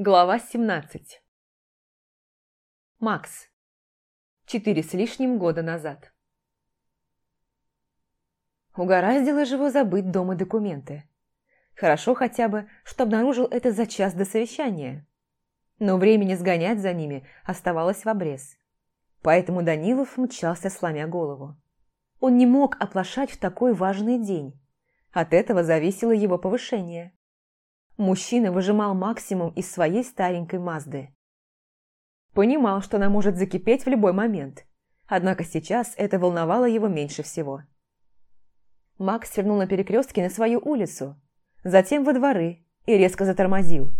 Глава 17 Макс. Четыре с лишним года назад. Угораздило же его забыть дома документы. Хорошо хотя бы, что обнаружил это за час до совещания. Но времени сгонять за ними оставалось в обрез. Поэтому Данилов мчался, сломя голову. Он не мог оплошать в такой важный день. От этого зависело его повышение мужчина выжимал максимум из своей старенькой Мазды. Понимал, что она может закипеть в любой момент, однако сейчас это волновало его меньше всего. Макс свернул на перекрестке на свою улицу, затем во дворы и резко затормозил.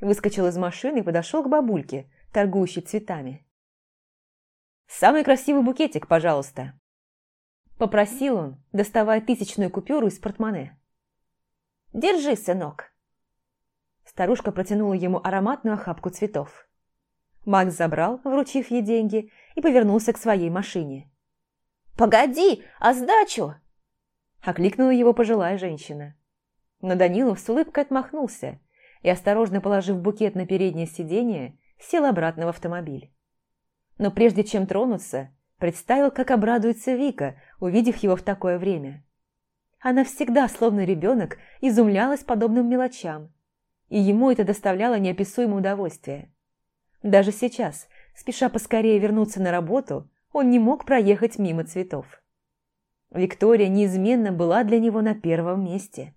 Выскочил из машины и подошел к бабульке, торгующей цветами. «Самый красивый букетик, пожалуйста!» Попросил он, доставая тысячную купюру из портмоне. «Держи, сынок!» Старушка протянула ему ароматную охапку цветов. Макс забрал, вручив ей деньги, и повернулся к своей машине. «Погоди, а сдачу?» Окликнула его пожилая женщина. Но Данилов с улыбкой отмахнулся и, осторожно положив букет на переднее сиденье, сел обратно в автомобиль. Но прежде чем тронуться, представил, как обрадуется Вика, увидев его в такое время. Она всегда, словно ребенок, изумлялась подобным мелочам и ему это доставляло неописуемое удовольствие. Даже сейчас, спеша поскорее вернуться на работу, он не мог проехать мимо цветов. Виктория неизменно была для него на первом месте.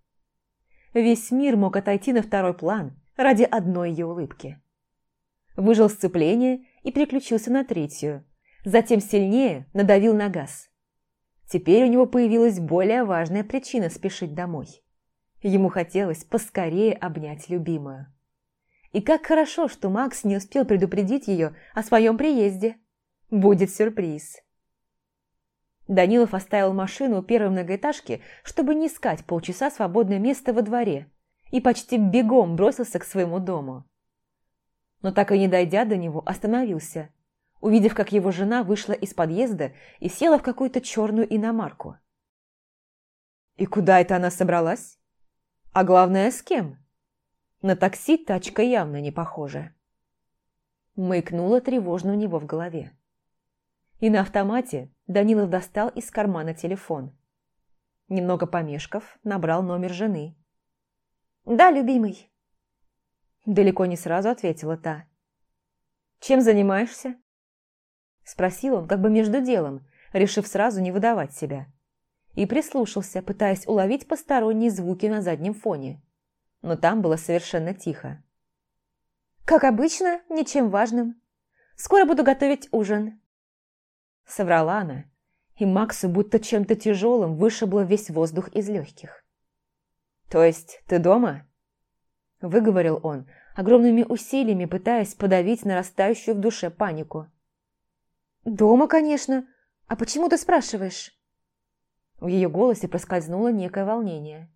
Весь мир мог отойти на второй план ради одной ее улыбки. Выжил сцепление и переключился на третью, затем сильнее надавил на газ. Теперь у него появилась более важная причина спешить домой. Ему хотелось поскорее обнять любимую. И как хорошо, что Макс не успел предупредить ее о своем приезде. Будет сюрприз. Данилов оставил машину у первой многоэтажки, чтобы не искать полчаса свободное место во дворе, и почти бегом бросился к своему дому. Но так и не дойдя до него, остановился, увидев, как его жена вышла из подъезда и села в какую-то черную иномарку. «И куда это она собралась?» А главное, с кем? На такси тачка явно не похожа. Мыкнуло тревожно у него в голове. И на автомате Данилов достал из кармана телефон. Немного помешков, набрал номер жены. «Да, любимый». Далеко не сразу ответила та. «Чем занимаешься?» Спросил он как бы между делом, решив сразу не выдавать себя и прислушался, пытаясь уловить посторонние звуки на заднем фоне. Но там было совершенно тихо. «Как обычно, ничем важным. Скоро буду готовить ужин». Соврала она, и Максу будто чем-то тяжелым вышибло весь воздух из легких. «То есть ты дома?» Выговорил он, огромными усилиями пытаясь подавить нарастающую в душе панику. «Дома, конечно. А почему ты спрашиваешь?» В ее голосе проскользнуло некое волнение.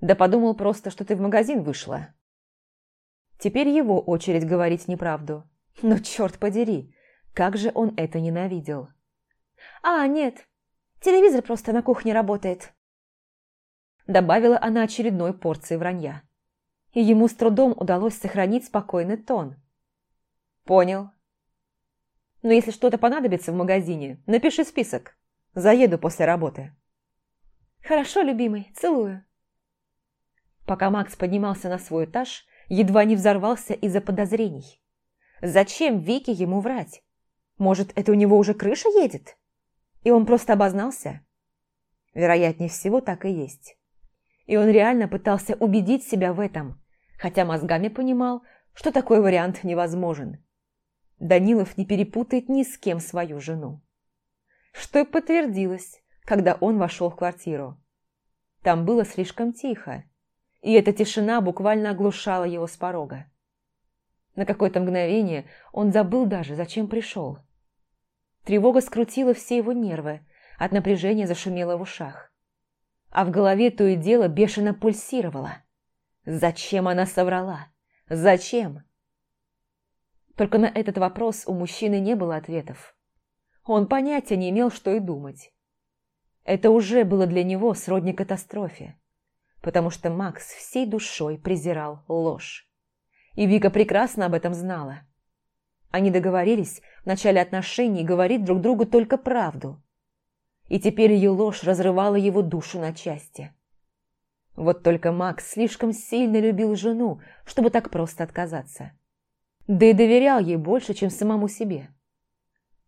«Да подумал просто, что ты в магазин вышла». Теперь его очередь говорить неправду. Но черт подери, как же он это ненавидел. «А, нет, телевизор просто на кухне работает». Добавила она очередной порции вранья. И ему с трудом удалось сохранить спокойный тон. «Понял. Но если что-то понадобится в магазине, напиши список. Заеду после работы». «Хорошо, любимый, целую». Пока Макс поднимался на свой этаж, едва не взорвался из-за подозрений. Зачем Вике ему врать? Может, это у него уже крыша едет? И он просто обознался? Вероятнее всего, так и есть. И он реально пытался убедить себя в этом, хотя мозгами понимал, что такой вариант невозможен. Данилов не перепутает ни с кем свою жену что и подтвердилось, когда он вошел в квартиру. Там было слишком тихо, и эта тишина буквально оглушала его с порога. На какое-то мгновение он забыл даже, зачем пришел. Тревога скрутила все его нервы, от напряжения зашумело в ушах. А в голове то и дело бешено пульсировало. Зачем она соврала? Зачем? Только на этот вопрос у мужчины не было ответов. Он понятия не имел, что и думать. Это уже было для него сродни катастрофе, потому что Макс всей душой презирал ложь. И Вика прекрасно об этом знала. Они договорились в начале отношений говорить друг другу только правду. И теперь ее ложь разрывала его душу на части. Вот только Макс слишком сильно любил жену, чтобы так просто отказаться. Да и доверял ей больше, чем самому себе.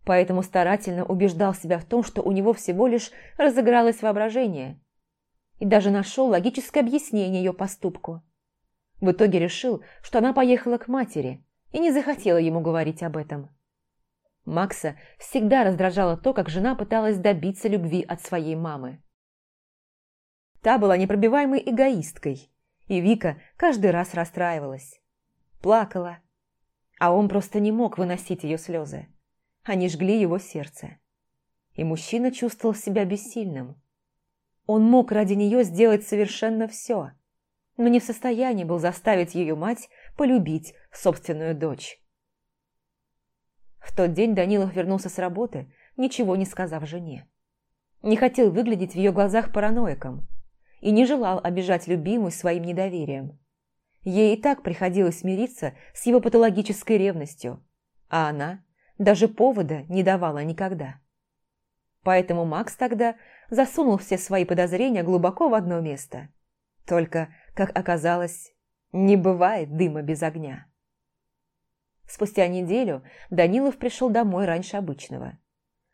Поэтому старательно убеждал себя в том, что у него всего лишь разыгралось воображение. И даже нашел логическое объяснение ее поступку. В итоге решил, что она поехала к матери и не захотела ему говорить об этом. Макса всегда раздражало то, как жена пыталась добиться любви от своей мамы. Та была непробиваемой эгоисткой, и Вика каждый раз расстраивалась. Плакала, а он просто не мог выносить ее слезы. Они жгли его сердце. И мужчина чувствовал себя бессильным. Он мог ради нее сделать совершенно все, но не в состоянии был заставить ее мать полюбить собственную дочь. В тот день Данилов вернулся с работы, ничего не сказав жене. Не хотел выглядеть в ее глазах параноиком и не желал обижать любимую своим недоверием. Ей и так приходилось смириться с его патологической ревностью, а она даже повода не давала никогда. Поэтому Макс тогда засунул все свои подозрения глубоко в одно место. Только, как оказалось, не бывает дыма без огня. Спустя неделю Данилов пришел домой раньше обычного.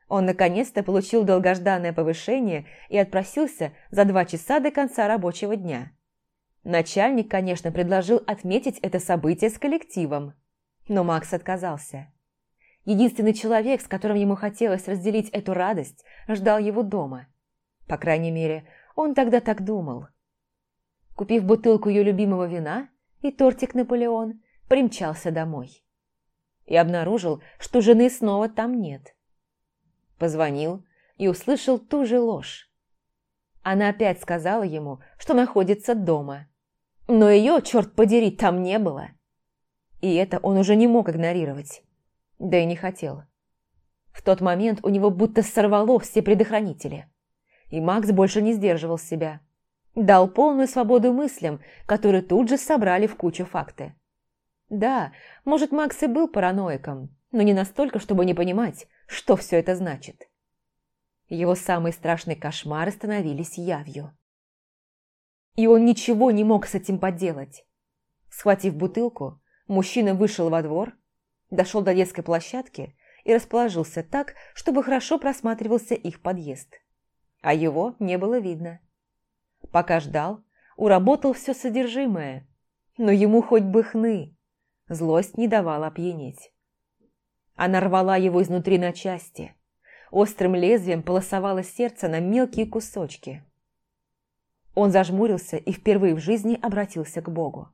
Он наконец-то получил долгожданное повышение и отпросился за два часа до конца рабочего дня. Начальник, конечно, предложил отметить это событие с коллективом, но Макс отказался. Единственный человек, с которым ему хотелось разделить эту радость, ждал его дома. По крайней мере, он тогда так думал. Купив бутылку ее любимого вина и тортик «Наполеон», примчался домой. И обнаружил, что жены снова там нет. Позвонил и услышал ту же ложь. Она опять сказала ему, что находится дома. Но ее, черт подери, там не было. И это он уже не мог игнорировать. Да и не хотел. В тот момент у него будто сорвало все предохранители. И Макс больше не сдерживал себя. Дал полную свободу мыслям, которые тут же собрали в кучу факты. Да, может, Макс и был параноиком, но не настолько, чтобы не понимать, что все это значит. Его самые страшные кошмары становились явью. И он ничего не мог с этим поделать. Схватив бутылку, мужчина вышел во двор, дошел до детской площадки и расположился так, чтобы хорошо просматривался их подъезд. А его не было видно. Пока ждал, уработал все содержимое, но ему хоть бы хны. Злость не давала опьянеть. Она рвала его изнутри на части. Острым лезвием полосовало сердце на мелкие кусочки. Он зажмурился и впервые в жизни обратился к Богу.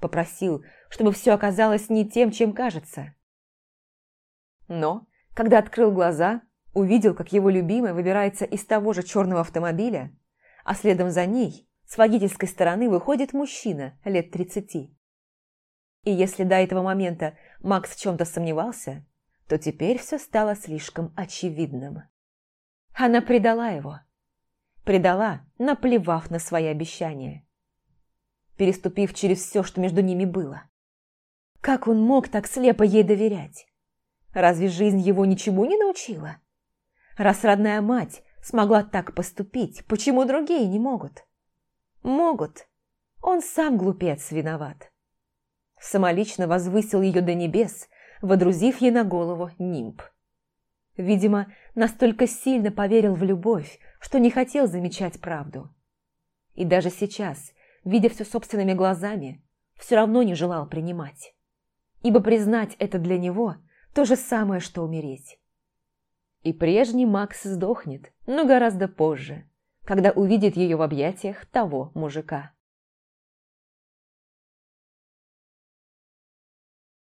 Попросил, чтобы все оказалось не тем, чем кажется. Но, когда открыл глаза, увидел, как его любимая выбирается из того же черного автомобиля, а следом за ней с водительской стороны выходит мужчина лет тридцати. И если до этого момента Макс в чем-то сомневался, то теперь все стало слишком очевидным. Она предала его. Предала, наплевав на свои обещания. Переступив через все, что между ними было. Как он мог так слепо ей доверять? Разве жизнь его ничему не научила? Раз родная мать смогла так поступить, почему другие не могут? Могут. Он сам глупец виноват самолично возвысил ее до небес, водрузив ей на голову нимб. Видимо, настолько сильно поверил в любовь, что не хотел замечать правду. И даже сейчас, видя все собственными глазами, все равно не желал принимать. Ибо признать это для него то же самое, что умереть. И прежний Макс сдохнет, но гораздо позже, когда увидит ее в объятиях того мужика.